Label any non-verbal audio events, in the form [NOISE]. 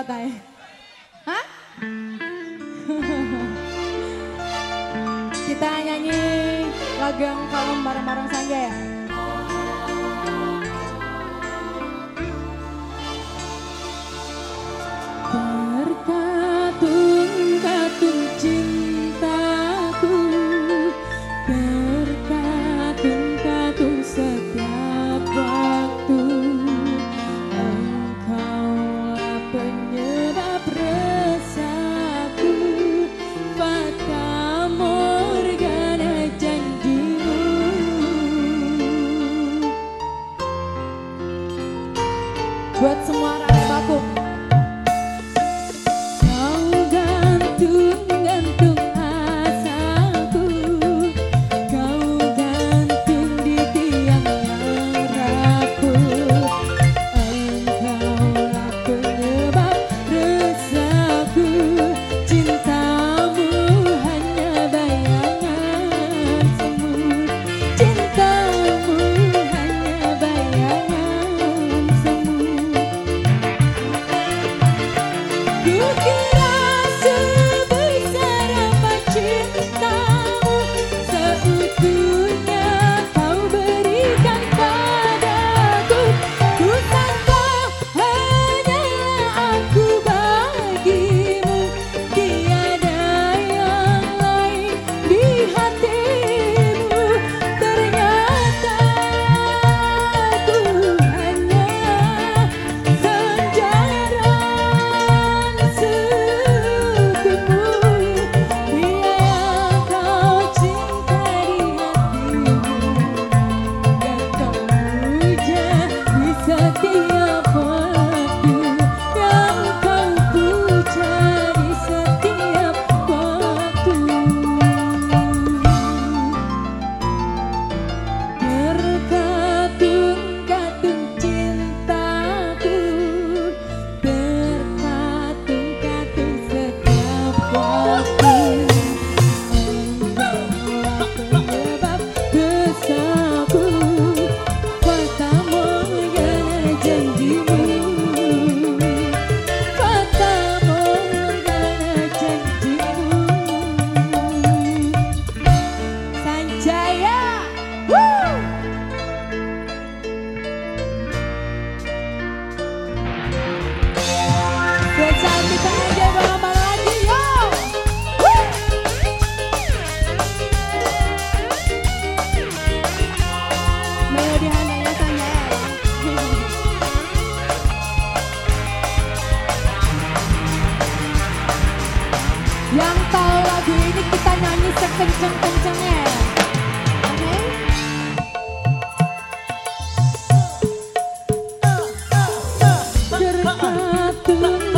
kota ya. Hah? [LAUGHS] Kita nyanyi lagu yang kalem bareng-bareng saja ya. buat semua く